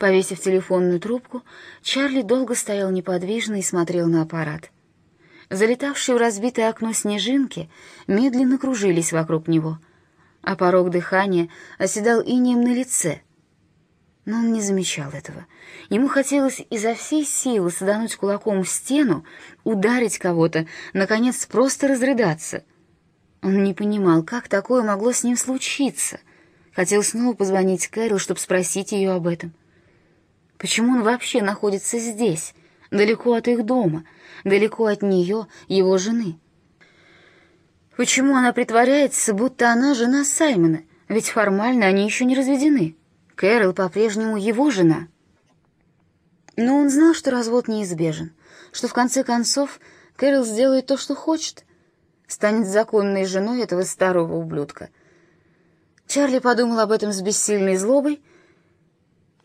Повесив телефонную трубку, Чарли долго стоял неподвижно и смотрел на аппарат. Залетавшие в разбитое окно снежинки медленно кружились вокруг него, а порог дыхания оседал инеем на лице. Но он не замечал этого. Ему хотелось изо всей силы садануть кулаком в стену, ударить кого-то, наконец просто разрыдаться. Он не понимал, как такое могло с ним случиться. Хотел снова позвонить Кэрол, чтобы спросить ее об этом. Почему он вообще находится здесь, далеко от их дома, далеко от нее, его жены? Почему она притворяется, будто она жена Саймона, ведь формально они еще не разведены? Кэрол по-прежнему его жена. Но он знал, что развод неизбежен, что в конце концов Кэрол сделает то, что хочет, станет законной женой этого старого ублюдка. Чарли подумал об этом с бессильной злобой,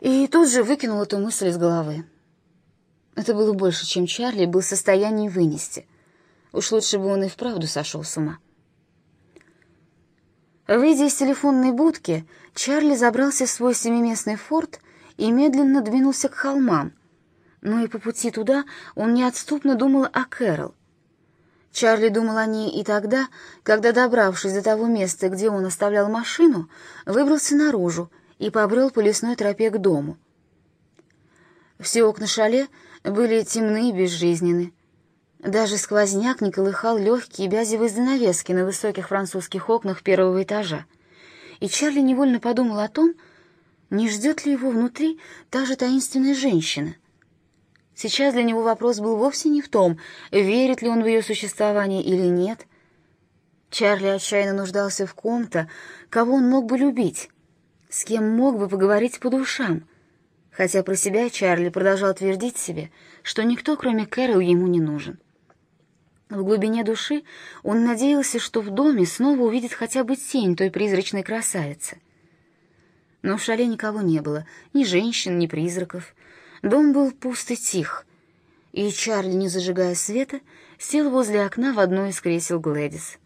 и тут же выкинул эту мысль из головы. Это было больше, чем Чарли был в состоянии вынести. Уж лучше бы он и вправду сошел с ума. Выйдя из телефонной будки, Чарли забрался в свой семиместный форт и медленно двинулся к холмам. Но и по пути туда он неотступно думал о Кэрол. Чарли думал о ней и тогда, когда, добравшись до того места, где он оставлял машину, выбрался наружу и побрел по лесной тропе к дому. Все окна шале были темны и безжизненны. Даже сквозняк не колыхал легкие бязевые занавески на высоких французских окнах первого этажа. И Чарли невольно подумал о том, не ждет ли его внутри та же таинственная женщина. Сейчас для него вопрос был вовсе не в том, верит ли он в ее существование или нет. Чарли отчаянно нуждался в ком-то, кого он мог бы любить, с кем мог бы поговорить по душам, хотя про себя Чарли продолжал твердить себе, что никто, кроме Кэрол, ему не нужен. В глубине души он надеялся, что в доме снова увидит хотя бы тень той призрачной красавицы. Но в шале никого не было, ни женщин, ни призраков. Дом был пуст и тих, и Чарли, не зажигая света, сел возле окна в одно из кресел Глэдис.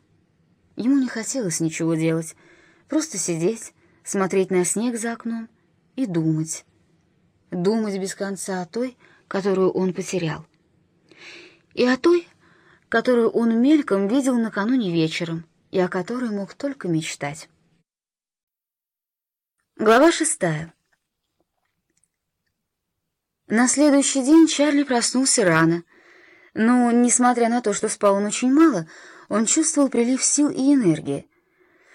Ему не хотелось ничего делать, просто сидеть, смотреть на снег за окном и думать. Думать без конца о той, которую он потерял. И о той, которую он мельком видел накануне вечером и о которой мог только мечтать. Глава шестая. На следующий день Чарли проснулся рано, но, несмотря на то, что спал он очень мало, он чувствовал прилив сил и энергии.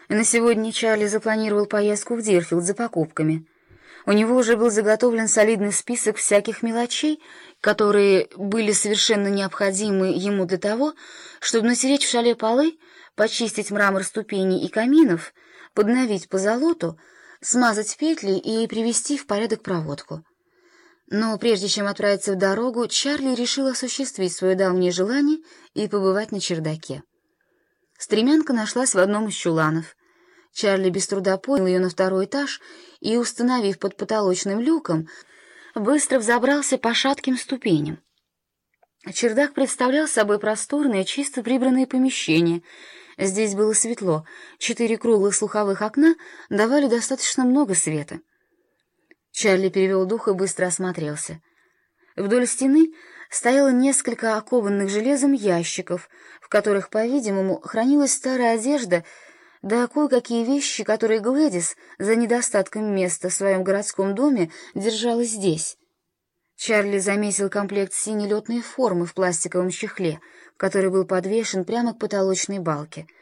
На сегодня Чарли запланировал поездку в Дирфилд за покупками. У него уже был заготовлен солидный список всяких мелочей, которые были совершенно необходимы ему для того, чтобы натереть в шале полы, почистить мрамор ступеней и каминов, подновить позолоту, смазать петли и привести в порядок проводку. Но прежде чем отправиться в дорогу, Чарли решил осуществить свое давнее желание и побывать на чердаке. Стремянка нашлась в одном из чуланов. Чарли без труда поднял ее на второй этаж и, установив под потолочным люком, быстро взобрался по шатким ступеням. Чердак представлял собой просторное, чисто прибранное помещение. Здесь было светло, четыре круглых слуховых окна давали достаточно много света. Чарли перевел дух и быстро осмотрелся. Вдоль стены стояло несколько окованных железом ящиков, в которых, по-видимому, хранилась старая одежда, да кое-какие вещи, которые Глэдис, за недостатком места в своем городском доме, держала здесь. Чарли заметил комплект синей летной формы в пластиковом чехле, который был подвешен прямо к потолочной балке —